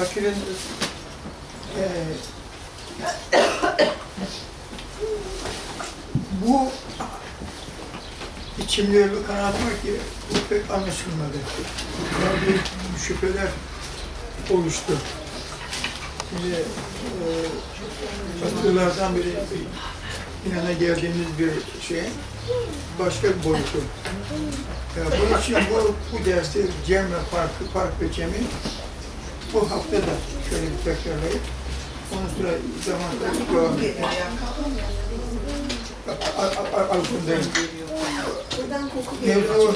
fakirin e, bu içimde bir kanaat var ki bu pek anlaşılmadı. Bir şüpheler oluştu. Şimdi e, asırlardan beri inana geldiğimiz bir şey başka bir boyutu. Yani bunun için bu, bu derste Cem ve Farkı, Fark ve Cem'i bu hafta da şöyle bir tekrarlayıp ondan sonra zamanla devam edelim. Altındayım. Mevzu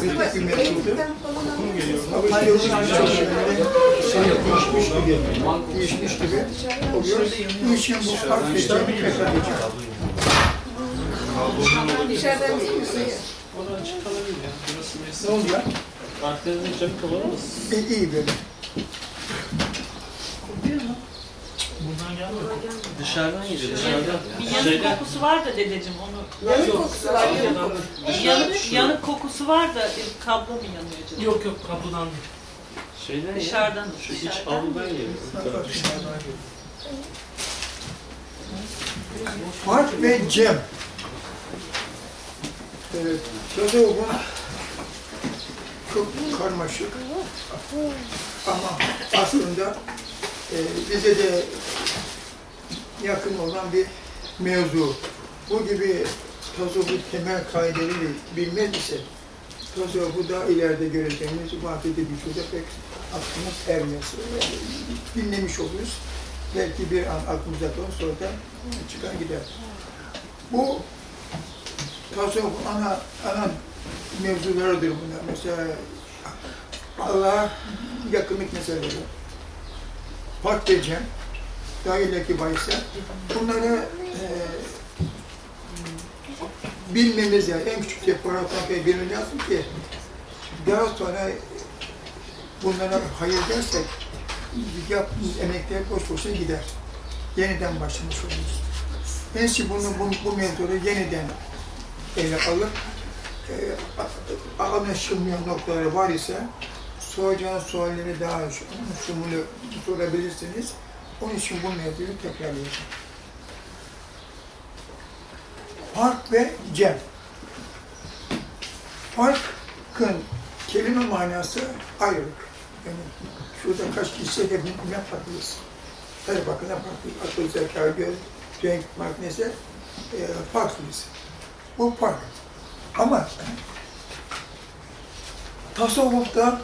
kritik bir mevzudu. Alıştığımız birçok şeyleri şey değişmiş gibi, değişmiş gibi oluyor. Bu için bu fark edeceğim. Dışarıdan değil mi? Açık kalabilir ya. Burası Ne mesela. oluyor? Arkanızda cam kapalı mı? İyi, iyi böyle. Buradan gelmiyor. Dışarıdan geliyor. Dışarıdan. Bir yanık Şeyden. kokusu var da dedeciğim onu. Yanık kokusu var, yanık kokusu. Yanık, yanık kokusu var da e, kablo mu yanıyor acaba? Yok yok kablodan değil. Şeyden ya. Dışarıdan, Şu iç dışarıdan. avludan geliyor. Fark ve Cem. Evet, sözü bu çok karmaşık ama aslında e, bize de yakın olan bir mevzu. Bu gibi tasavvuf temel kaideleri bilmez ise tasavvufu daha ileride göreceğimiz vakide şeyde pek aklımız ermez. Dinlemiş oluruz. Belki bir an aklımıza kalır sonra da çıkar gider. Bu tasavvuf ana, ana mevzularıdır bunlar. Mesela Allah'a yakınlık meseleleri. Fark edeceğim. Daha ileriki bahisler. Bunları e, bilmemiz yani en küçük teferruattan bilmemiz lazım ki daha sonra bunlara hayır dersek yaptığımız emekler boş boşuna gider. Yeniden başlamış oluruz. İyisi bunu, bu, bu mevzuları yeniden ele alıp e, anlaşılmayan noktaları var ise soracağınız sualleri daha şumulu sorabilirsiniz. Onun için bu mevzuyu tekrarlayacağım. Fark ve cem. Farkın kelime manası ayrılık. Yani şurada kaç kişi hepimiz farklıyız. Her bakına farklı. Akıl, zeka, göz, renk, neyse e, farklıyız. Bu fark. Ama tasavvufta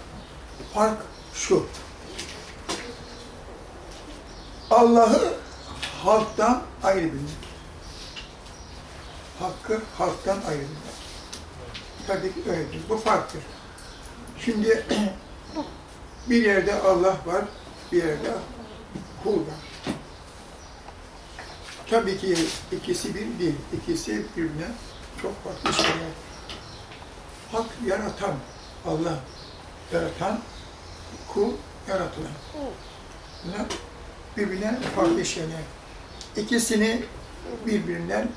fark şu. Allah'ı halktan ayrı bilmek. Hakkı halktan ayrı bilmek. Tabii ki öyledir. Bu farktır. Şimdi bir yerde Allah var, bir yerde kul var. Tabii ki ikisi bir değil. İkisi birbirine çok farklı şeyler. Hak yaratan, Allah yaratan, kul yaratılan. Bunlar birbirinden farklı şeyler. İkisini birbirinden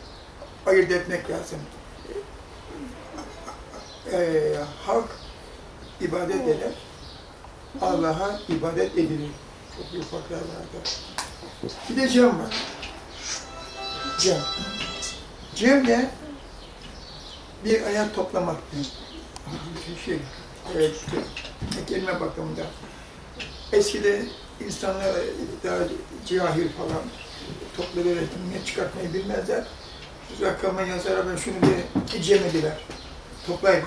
ayırt etmek lazım. Ee, halk ibadet eder, Allah'a ibadet edilir. Çok büyük farklar vardır. Bir de cem var. Cem. Cem de bir ayak toplamak. Şey, evet, kelime bakımında. Eskide insanlar daha cahil falan topları üretimine çıkartmayı bilmezler. Rakama yazara ben şunu bir cem ediler. Toplayın.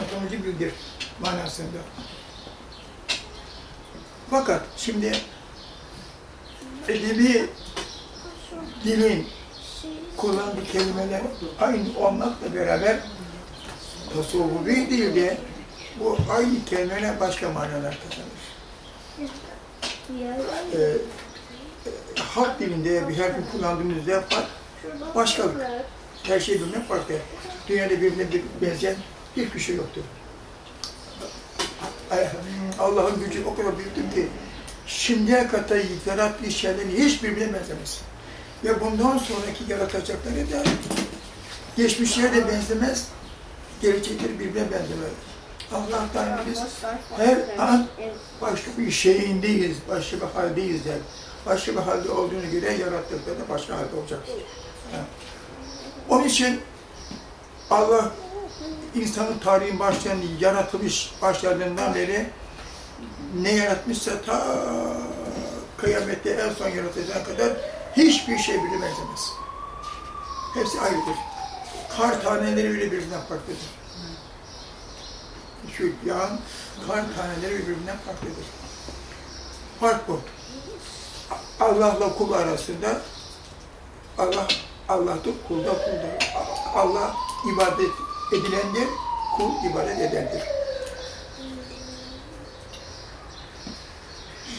Matematiği bildir manasında. Fakat şimdi edebi dilin kullandığı kelimeler aynı olmakla beraber tasavvufi dilde bu aynı kelimeler başka manalar kazanır. Ee, halk dilinde bir harfi kullandığımızda fark başkalık. Her şey birbirine farklı. Dünyada birbirine bir- benzeyen hiçbir şey yoktur. Allah'ın gücü o kadar büyüktür ki şimdiye kadar yarattığı şeylerin hiçbirbirine benzemez. Ve bundan sonraki yaratacakları da geçmişlere de benzemez, gelecekleri birbirine benzemez. Allah'tan biz her an başka bir şeyindeyiz, başka bir haldeyiz der. Başka bir halde olduğunu göre yarattıklarında başka halde olacak. Ha. Onun için Allah insanın tarihin başlayan yaratılış başladığından beri ne yaratmışsa ta kıyamette en son yaratacağına kadar hiçbir şey benzemez. Hepsi ayrıdır. Kar taneleri bile birbirinden farklıdır. Şu yağın kar taneleri birbirinden farklıdır. Fark bu. Allah'la kul arasında Allah Allah'tır, kulda kulda. Allah ibadet edilendir, kul ibadet edendir.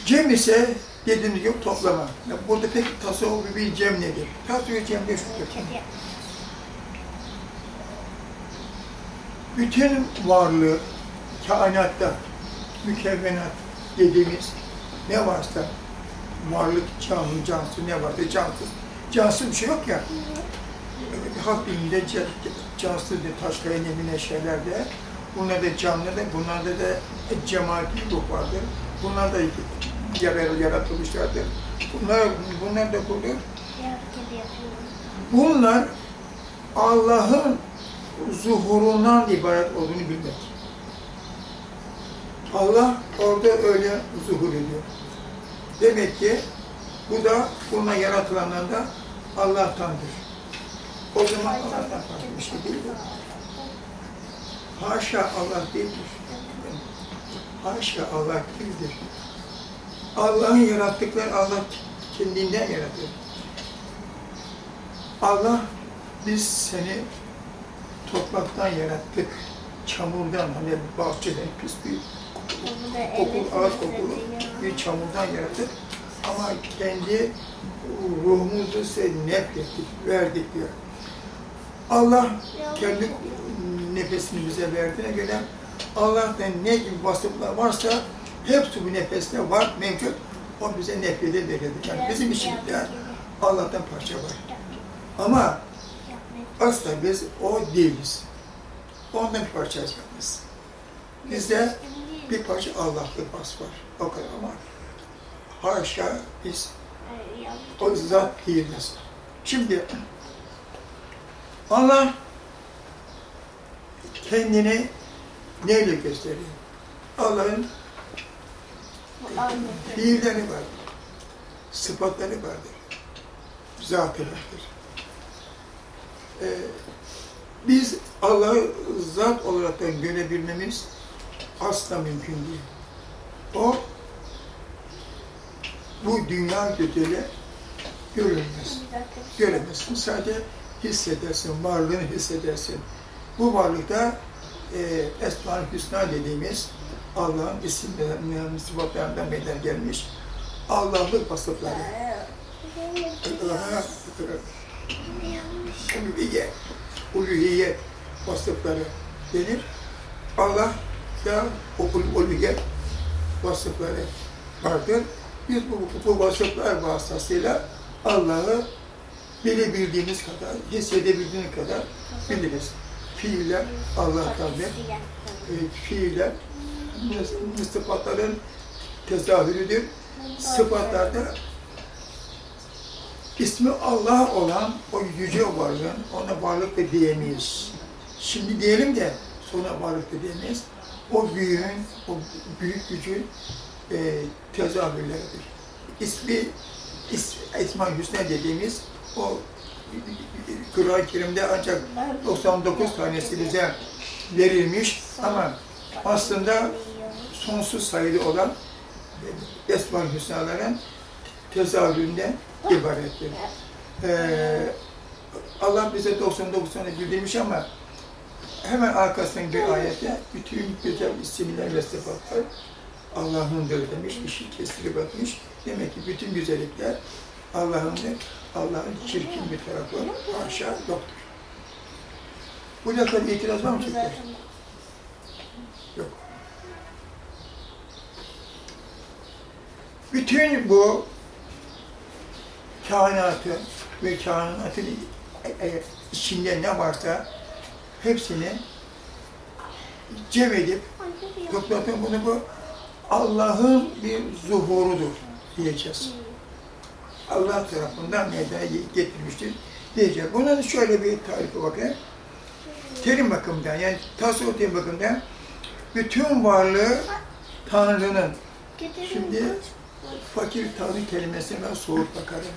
Cem ise dediğimiz gibi toplama. Ya Burada pek tasavvufi bir cem nedir? Tasavvufi cem ne şudur? Bütün varlığı, kainatta, mükevvenat dediğimiz ne varsa, varlık, canlı, cansız ne varsa cansız. Cansız bir şey yok ya. Halk ca- cansız de taş kaya nemine şeylerde, bunlarda canlı da, bunlarda da cemaati ruh vardır. Bunlar da yaratılmışlardır. Bunlar, bunlar da bulur. Bunlar Allah'ın zuhurundan ibaret olduğunu bilmek. Allah orada öyle zuhur ediyor. Demek ki bu da buna yaratılanlar da Allah'tandır. O zaman Allah'tan farklı bir şey değil. Haşa Allah değildir. Haşa Allah değildir. Allah'ın yarattıkları Allah kendinden yaratıyor. Allah biz seni topraktan yarattık. Çamurdan hani bahçeden pis bir kokulu, ağır kokulu bir çamurdan yarattık. Ama kendi ruhumuzu size nefrettik, verdik diyor. Allah kendi nefesini bize verdiğine göre Allah'tan ne gibi vasıflar varsa hepsi bu nefeste var, mevcut. O bize nefrede verildi. Yani bizim içimizde Allah'tan parça var. Ama asla biz o değiliz. Ondan bir parçayız biz. Bizde bir parça Allah'lık bas var. O kadar ama haşa biz o zat değiliz. Şimdi Allah kendini neyle gösteriyor? Allah'ın fiilleri vardır. Sıfatları vardır. Zatı vardır. Ee, biz Allah'ı zat olarak da görebilmemiz asla mümkün değil. O bu dünya gözüyle görülmez. Göremezsin. Sadece hissedersin, varlığını hissedersin. Bu varlıkta e, Esma-ı Hüsna dediğimiz Allah'ın isimlerinden, sıfatlarından meydana gelmiş Allah'lık vasıfları. Allah'a uluhiyet, uluhiyet vasıfları denir. Allah da o uluhiyet vasıfları vardır. Biz bu, bu vasıflar vasıtasıyla Allah'ı bilebildiğimiz kadar, hissedebildiğimiz kadar biliriz. Fiiller Allah'tandır. E, fiiller sıfatların tezahürüdür. Sıfatlarda ismi Allah olan o yüce varlığın ona varlık da diyemeyiz. Şimdi diyelim de sonra varlık da diyemeyiz. O büyüğün, o büyük gücün e, tezahürleridir. İsmi, is, Esma-ı Hüsna dediğimiz o Kur'an-ı Kerim'de ancak 99 tanesi bize verilmiş ama aslında sonsuz sayılı olan Esma-ı tezahüründen ibarettir. Ee, Allah bize 99 tane bildirmiş ama hemen arkasından bir ayette bütün güzel isimler ve sıfatlar Allah'ındır demiş, işi kestirip atmış. Demek ki bütün güzellikler Allah'ındır. Allah'ın çirkin bir tarafı haşa yoktur. Bu laflara itiraz var mı çocuklar? Yok. Bütün bu kainatı ve kainatın e, e, içinde ne varsa hepsini cem edip toplatıp bunu bu Allah'ın bir zuhurudur diyeceğiz. Allah tarafından meydana getirmiştir diyeceğiz. Buna da şöyle bir tarifi bakayım. Terim bakımından yani tasavvuf terim bakımından bütün varlığı Tanrı'nın. Şimdi fakir Tanrı kelimesine ben soğuk bakarım.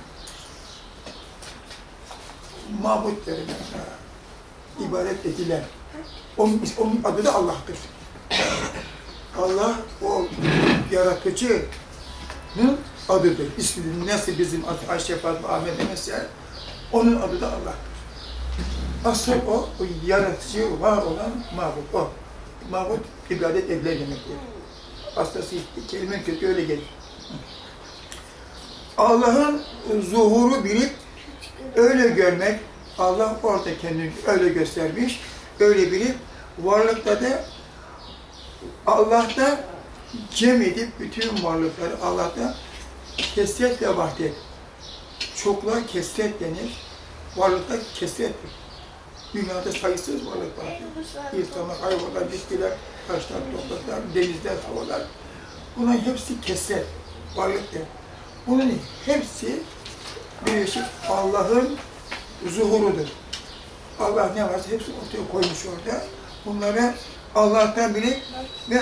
Mabut derim. İbadet edilen. Onun, onun adı da Allah'tır. Allah o yaratıcının adıdır. İsmi nasıl bizim adı Ayşe Fatma Ahmet mesela onun adı da Allah'tır. Asıl o, o yaratıcı var olan mabut o. Mabut ibadet edilen demektir. Hastası kelime kötü öyle gelir. Allah'ın zuhuru bilip öyle görmek, Allah orada kendini öyle göstermiş, öyle bilip varlıkta da Allah'ta cem edip bütün varlıkları Allah'ta kesret ve vahdet. Çokluğa kesret denir. Varlıkta kesrettir. Dünyada sayısız varlık vardır. İnsanlar, hayvanlar, bitkiler, taşlar, topraklar, denizler, havalar. Bunların hepsi kesret, varlıktır. Bunun hepsi birleşik Allah'ın zuhurudur. Allah ne varsa hepsi ortaya koymuş orada. Bunları Allah'tan bilip ve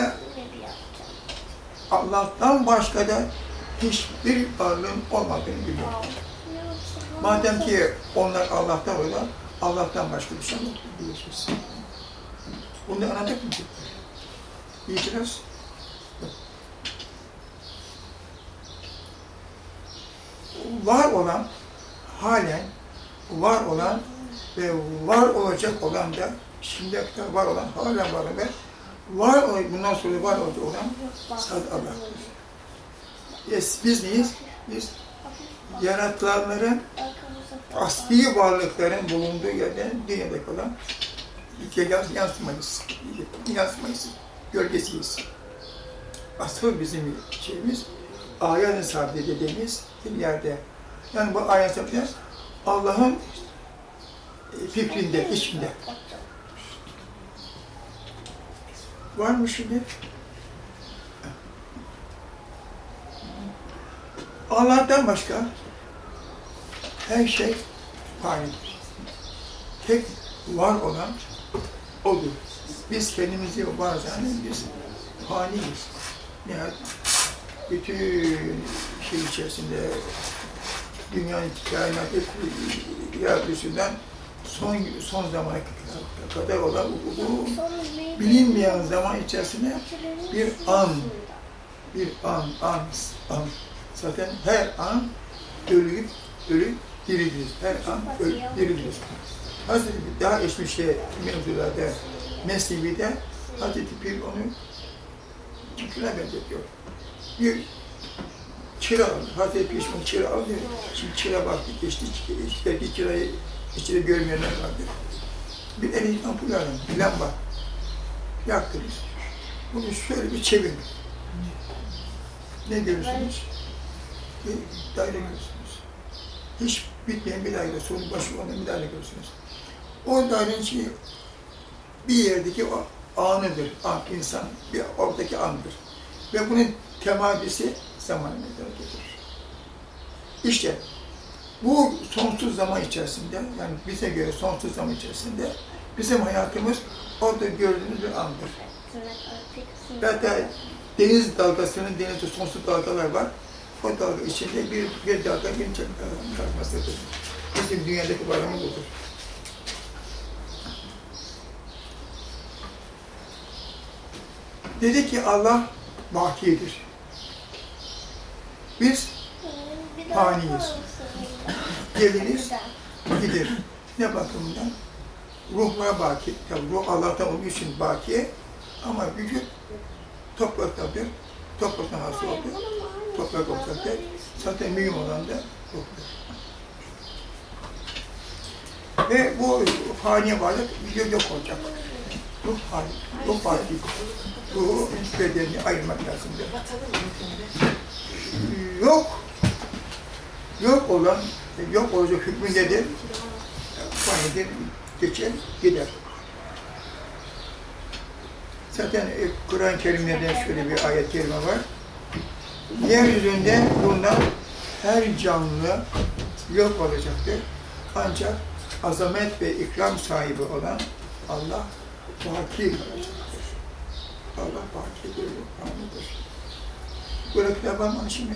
Allah'tan başka da hiçbir varlığın olmadığını biliyor. Madem ki onlar Allah'tan öyle, Allah'tan başka bir şey yok diyeceğiz. Bunu anladık mı? İtiraz? Var olan, halen var olan ve var olacak olan da şimdiye kadar var olan, halen var olan var olan, bundan sonra var olacak olan sadece Allah'tır. Yes, biz neyiz? Biz yaratılanların asli varlıkların bulunduğu yerden dünyada kalan yansımayız. Yansımayız. Gölgesiyiz. Asıl bizim şeyimiz ayet-i dediğimiz bir yerde. Yani bu ayet-i sabit Allah'ın fikrinde, içinde. Var mı şimdi? Allah'tan başka her şey fanidir. Tek var olan odur. Biz kendimizi var zannet, biz faniyiz. Yani bütün şey içerisinde dünyanın kainatı yaratılışından son son zamana kadar olan bu bilinmeyen zaman içerisinde bir an, bir an, an, an. Zaten her an ölüp, ölüp diriliz. Her an ölüp diriliz. Hazreti daha geçmişte mevzularda Mesnevi'de Hazreti Pir onu şuna benzetiyor. Bir çıra aldı. Hazreti Pir şimdi çıra aldı. Şimdi çıra baktı geçti. Belki çırayı içinde görmeyenler vardı. Bir elin ampul alın, bir lamba. Yaktınız. Bunu şöyle bir çevirin. Ne görürsünüz? Bir daire görürsünüz. Hiç bitmeyen bir daire, sonu başı olan bir daire görürsünüz. O dairenin içi bir yerdeki o anıdır, an, insan, bir oradaki andır. Ve bunun temadisi zamanı meydana getirir. İşte bu sonsuz zaman içerisinde, yani bize göre sonsuz zaman içerisinde bizim hayatımız orada gördüğümüz bir andır. Hatta deniz dalgasının denizde sonsuz dalgalar var. O dalga içinde bir, bir dalga bir kalkmasıdır. Bizim dünyadaki varlığımız budur. Dedi ki Allah bakidir. Biz faniyiz. Geliriz, gider. Ne bakımından? Ruhlar baki. Tabi ruh Allah'tan olduğu için baki. Ama vücut topraktadır. Topraktan hasıl oldu. Toprak olacak da zaten mühim olan da ruhtur. Ve bu fani varlık yok olacak. Ruh hali, ruh hali. Ruhu bedenini ayırmak lazım. Yok. Yok olan, yok olacak hükmü nedir? Fanidir, geçer, gider. Zaten e, Kur'an-ı Kerim'de şöyle bir ayet-i kerime var. Yeryüzünde bulunan her canlı yok olacaktır. Ancak azamet ve ikram sahibi olan Allah baki kalacaktır. Allah anıdır. Böyle kitap var mı şimdi?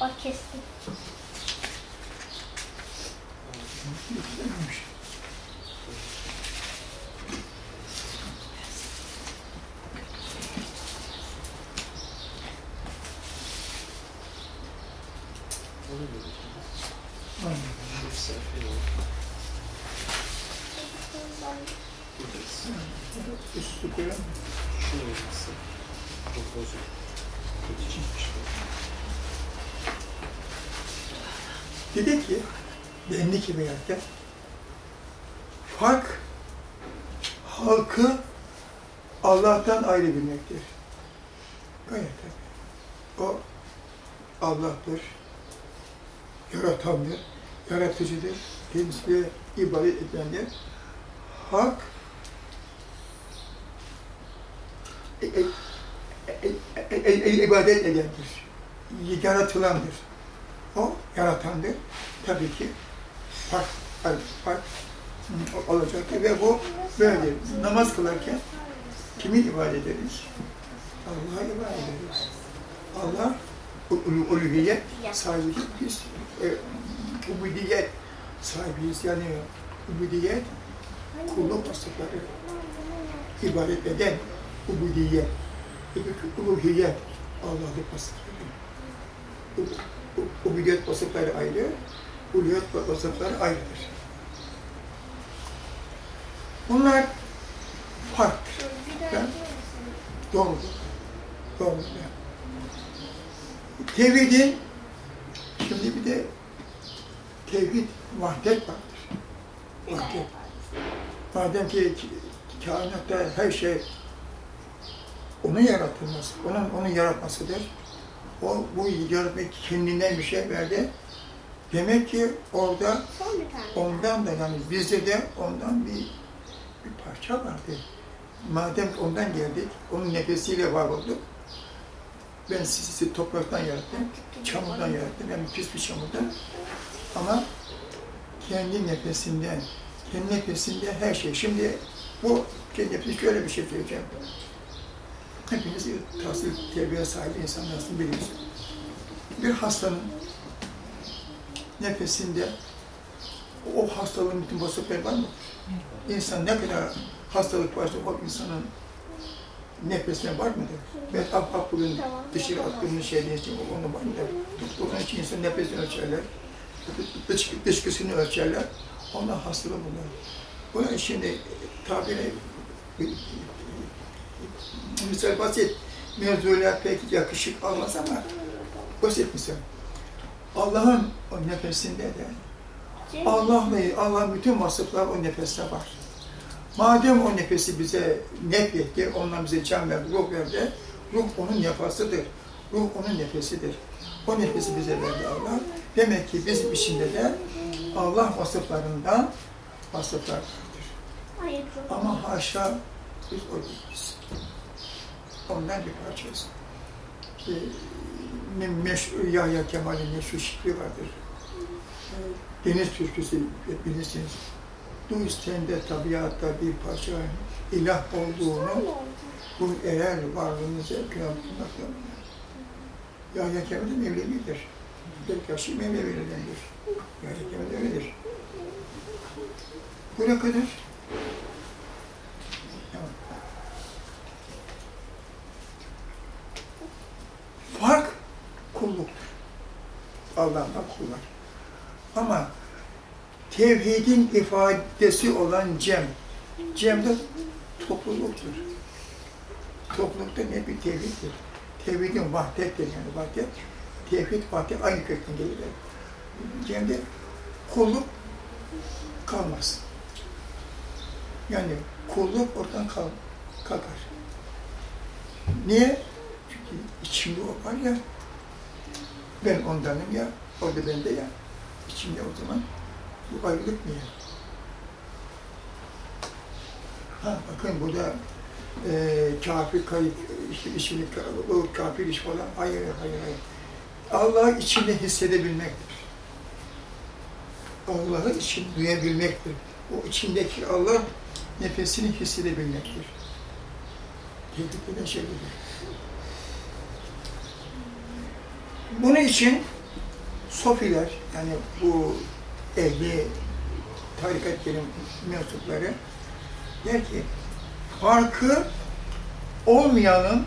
Bak kestim. Yüklenmemiş. Onu görüyorsun. Aynen. Bir sayfa yok. Buradayız. Üstü koyalım. Şunu olması. Çok bozuk. Kötü çıkmış. Dedi ki, dendi ki veyahut da, fark halkı Allah'tan ayrı bilmektir. Gayet tabii. O Allah'tır, yaratandır, yaratıcıdır, kendisine ibadet edendir. Hak e, e, e, e, e, ibadet edendir, yaratılandır. O yaratandır. Tabii ki fark, fark, fark olacaktır ve bu böyledir. Namaz kılarken kimi ibadet ederiz? Allah'a ibadet ederiz. Allah ulu- uluhiyet sahibidir. Biz e, ubudiyet sahibiyiz. Yani ubudiyet kulluk vasıfları ibadet eden ubudiyet, uluhiyet Allah'lık vasıfları. Ubudiyet vasıfları ayrı, uluhiyet vasıfları ayrıdır. Bunlar farktır. Ben doğrudur. Doğrudur. Tevhidin, şimdi bir de tevhid, vahdet vardır. Vahdet. Madem ki kainatta her şey onun yaratılması, onun onun yaratmasıdır. O bu yaratmayı kendinden bir şey verdi. Demek ki orada ondan da yani bizde de ondan bir bir parça vardı. Madem ondan geldik, onun nefesiyle var olduk. Ben sizi, sizi topraktan yarattım, çamurdan yarattım, yani pis bir çamurdan. Ama kendi nefesinden, kendi nefesinde her şey. Şimdi bu kendi nefesi şöyle bir şey söyleyeceğim. Hepiniz tahsil terbiye sahibi insanlarsınız biliyorsunuz. Bir hastanın nefesinde o hastalığın bütün vasıfları var mı? İnsan ne kadar hastalık varsa o insanın nefesine var mıdır? Ben ak ak bugün dışarı attığımız şeyden için onu var mıdır? Onun için insan nefesini ölçerler, dış, dışkısını ölçerler, ondan hastalığı bulur. Bunun şimdi tabiri misal basit, mevzular pek yakışık almaz ama basit misal. Allah'ın o nefesinde de Allah bütün vasıflar o nefeste var. Madem o nefesi bize nefyetti, ondan bize can verdi, ruh verdi, ruh onun nefasıdır. Ruh onun nefesidir. O nefesi bize verdi Allah. Demek ki bizim içinde de Allah vasıflarından vasıflar vardır. Ama haşa biz o değiliz. Ondan bir me- meşhur Yahya Kemal'in meşhur şifri vardır. Deniz türküsü bilirsiniz. Du sende tabiatta bir parça ilah olduğunu bu eğer varlığınızı kıyametmek Yahya Kemal de Mevlevidir. Bektaşi Mevlevilerindendir. Yahya Kemal öyledir. Bu ne kadar? Tamam. Fark kulluktur. Allah'tan kullar. Ama tevhidin ifadesi olan cem, cem de topluluktur. Toplulukta ne bir tevhiddir? Tevhidin vahdettir yani vahdet. Tevhid, vahdet aynı kökten gelir. Cemde kulluk kalmaz. Yani kulluk oradan kal, kalkar. Niye? Çünkü içimde o var ya, ben ondanım ya, o da bende ya. İçimde o zaman bu ayrılık niye? Ha bakın burada e, kafir kayıp, işte işini, o kafir iş falan, hayır, hayır, hayır. Allah'ı içinde hissedebilmektir. Allah'ı için duyabilmektir. O içindeki Allah nefesini hissedebilmektir. Tehlikeli şeydir. Bunun için Sofiler, yani bu ehli tarikatların mensupları der ki, farkı olmayanın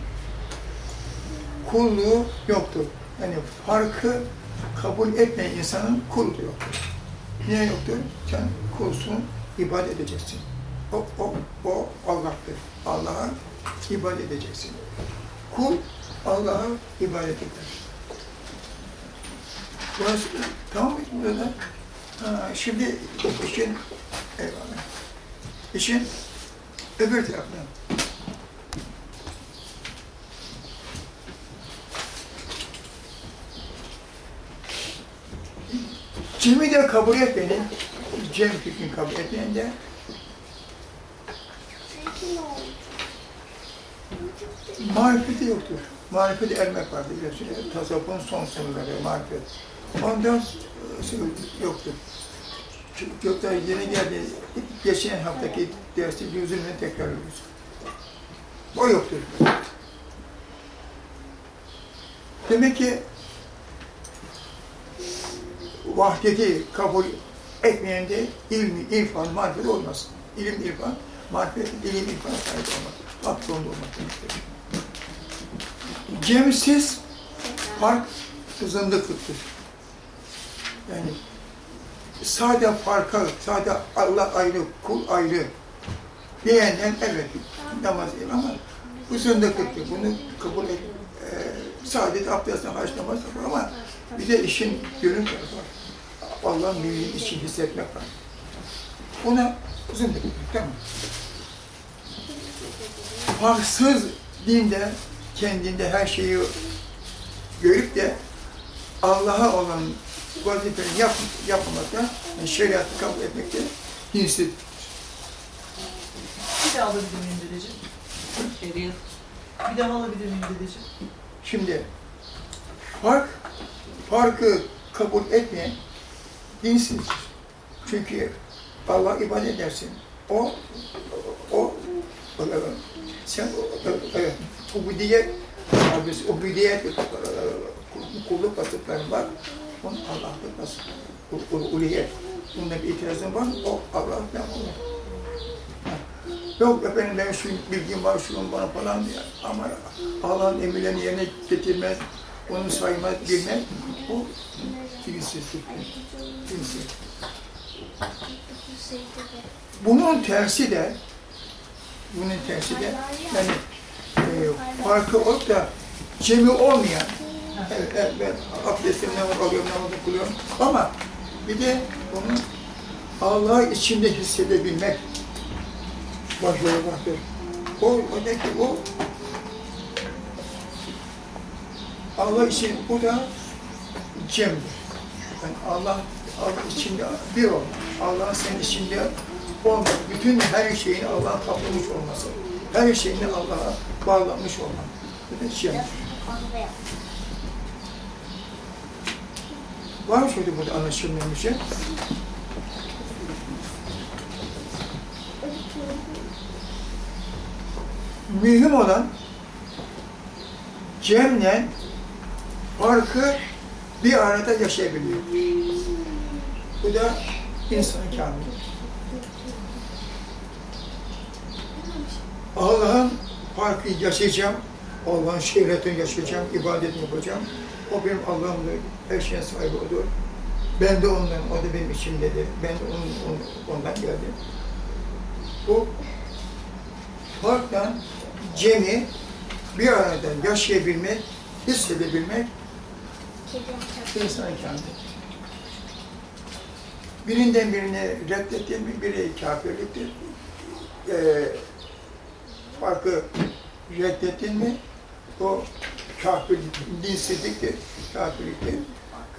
kulluğu yoktur. Yani farkı kabul etmeyen insanın kulluğu yoktur. Niye yoktur? Sen kulsun, ibadet edeceksin. O, o, o Allah'tır. Allah'a ibadet edeceksin. Kul Allah'a ibadet eder. Burası tamam mı? Ha, şimdi işin eyvallah. İşin öbür tarafından. Cem'i de kabul etmenin, Cem fikrini kabul etmeyen de marifeti yoktur. Marifeti ermek vardır. Tasavvufun son sınırları marifet. Ondan sonra yoktur. Çünkü yeni geldi. Geçen haftaki dersi yüzünü tekrarlıyoruz. O yoktur. Demek ki vahdeti kabul etmeyen de ilmi, irfan, marifet olmaz. İlim, irfan, marifet, ilim, irfan sahip. Hak zorunda olmak demektir. Cemsiz fark zındıklıktır. Yani sade farka, sade Allah ayrı, kul ayrı diyenden evet namaz değil ama bu zındıklıktır. Bunu kabul et. E, saadet abdestle haç namaz var ama bir de işin tarafı var. Allah'ın birliğini için hissetmek var. Buna zındıklık, tamam. Farksız dinde kendinde her şeyi görüp de Allah'a olan vazifeni yap, yapmamakta, yani şeriatı kabul etmekte dinsiz. Bir daha alabilir miyim dedeciğim? Şeriat. Bir daha alabilir miyim dedeciğim? Şimdi fark, farkı kabul etmeyen dinsiz. Çünkü Allah ibadet edersin. O, o, o sen ubudiyet, ubudiyet kulluk vasıfları var. Onun Allah'lık vasıfları, uliyet. Bunda bir itirazın var, o Allah ben onu. Yok efendim ben şu bilgim var, şunun bana falan diye. Ama Allah'ın emirlerini yerine getirmez, onu saymaz, bilmez. Bu dinsizliktir. Dinsiz. Bunun tersi de, bunun tersi de, yani e, farkı olup da cemi olmayan, evet, ben abdestim var, alıyorum, namazı kılıyorum ama bir de bunu Allah'ı içinde hissedebilmek başlıyor vardır. O, o ne ki o Allah için bu da cemdir. Yani Allah, Allah içinde bir olmak. Allah senin içinde olmak. Bütün her şeyini Allah'a kaplamış olması. Her şeyini Allah'a bağlanmış olmak. Bu da cemdir. Var mı şöyle burada anlaşılmayan bir şey? Mühim olan cemle farkı bir arada yaşayabiliyor. Bu da insanın kamili. Allah'ın farkı yaşayacağım, Allah'ın şehretini yaşayacağım, ibadetini yapacağım. O benim Allah'ımdır, her şeyin sahibi odur. Ben de ondan, o da benim içimdedir. Ben de onun, onun, ondan geldim. Bu farkla cemi bir arada yaşayabilmek, hissedebilmek insanın kendi. birinden birini reddettin mi, biri kafirliktir. Ee, farkı reddettin mi, o kafir, dinsizliktir, kafirliktir.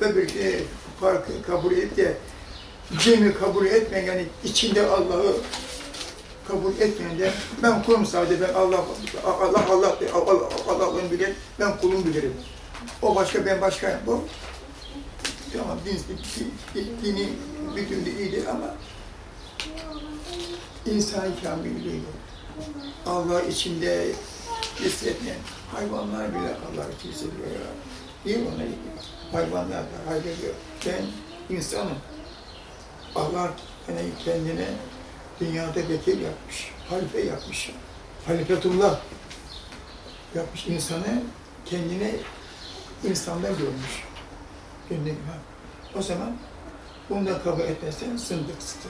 Öbürki farkı kabul edip de cemi kabul etmeyen, yani içinde Allah'ı kabul etmeyen de ben kulum sadece, ben Allah, Allah, Allah, Allah, Allah'ın bilir, ben kulum bilirim. O başka, ben başka. Bu tamam din, din, dini bütün de iyidir ama insan kamil değil. Allah içinde hissetmeyen hayvanlar bile Allah için hissediyor ya. Değil mi ona? Hayvanlar da hayrediyor. Ben insanım. Allah yani kendine dünyada vekil yapmış, halife yapmış. Halifetullah yapmış insanı kendine insandan görmüş. Kendine. O zaman bunu da kabul etmezsen sındıksın.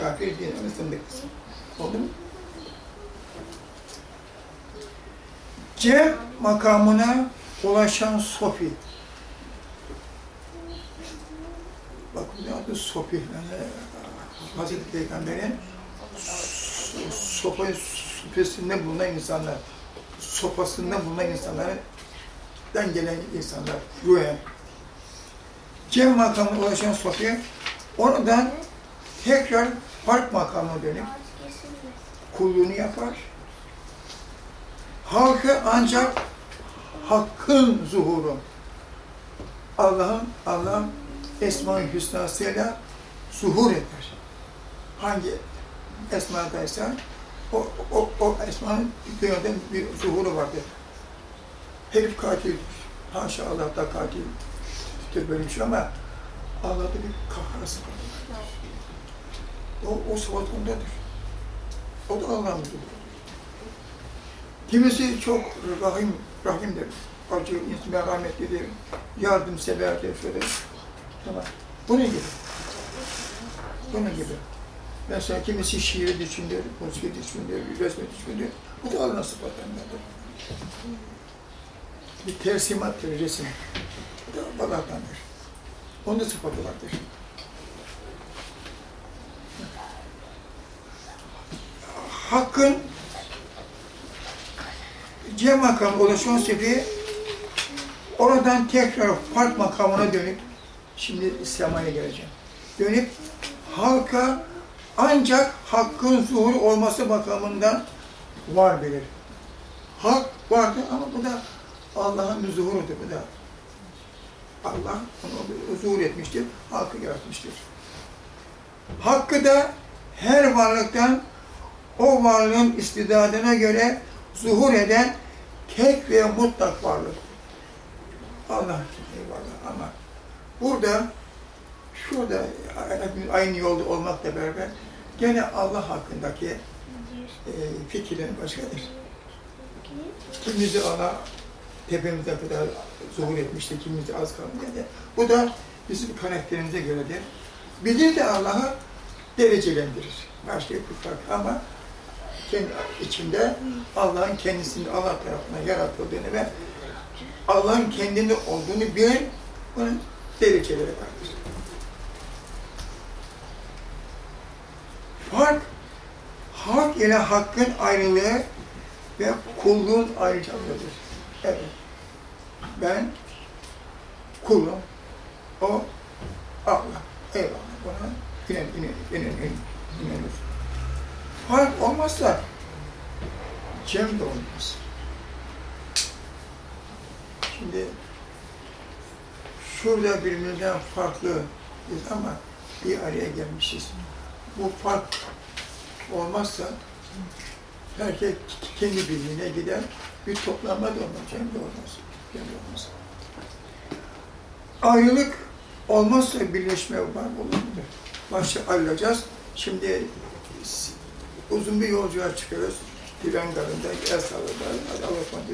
Kafir ama sındıksın. Oldu mu? Cem makamına ulaşan Sofi. Bakın ne adı Sofi. Yani Hazreti Peygamber'in so- sopa süpesinde bulunan insanlar, sopasında bulunan insanlardan gelen insanlar, ruhen. Cem makamına ulaşan Sofi, oradan tekrar fark makamına dönüp kulluğunu yapar. Halkı ancak hakkın zuhuru, Allah'ın Allah Esma-ı Hüsna'sıyla zuhur eder. Hangi esmadaysa o, o, o esmanın dünyada bir zuhuru vardır. Herif katildir. Haşa Allah da katildir böyle bir şey ama Allah'da bir kahrası var. O, o sıfat ondadır. O da Allah'ın zuhuru. Kimisi çok rahim, rahimdir. Acı, merhametlidir, yardımseverdir, şöyle. Tamam. Bunun gibi. Bunun gibi. Mesela kimisi şiir düşünür, musiki düşünür, resmi düşünür. Bu da Allah'ın sıfatlarındandır. Bir tersimattır resim. Bu da Allah'tandır. Onun da sıfatı vardır. Hakkın Cem makamı ulaşan sebebi oradan tekrar fark makamına dönüp şimdi semaya geleceğim. Dönüp halka ancak hakkın zuhuru olması bakımından var bilir. Hak vardır ama bu da Allah'ın zuhurudur bu da. Allah onu zuhur etmiştir, hakkı yaratmıştır. Hakkı da her varlıktan o varlığın istidadına göre zuhur eden tek ve mutlak varlık. Allah eyvallah ama burada şurada aynı yolda olmakla beraber gene Allah hakkındaki e, fikirlerin başkadır. Kimimizi Allah tepemize kadar zuhur etmişti, kimimizi az kaldı dedi. Bu da bizim karakterimize göredir. Bilir de Allah'ı derecelendirir. Başka bir fark ama kendi içinde Allah'ın kendisini Allah tarafından yaratıldığını ve Allah'ın kendinde olduğunu bilen bunun dereceleri vardır. Fark, hak ile hakkın ayrılığı ve kulluğun ayrıcalığıdır. Evet. Ben kulum, o Allah. Eyvallah. Buna inen, inen, inen, inen, inanır. Fark olmazsa cem de olmaz. Şimdi şurada birbirimizden farklıyız ama bir araya gelmişiz. Bu fark olmazsa herkes kendi birliğine gider, bir toplanma da olmaz, cem de olmaz. Cem de olmaz. Ayrılık olmazsa birleşme var olabilir. Başta ayrılacağız. Şimdi uzun bir yolculuğa çıkıyoruz. Tren garında, el sallarlar, hadi Allah'a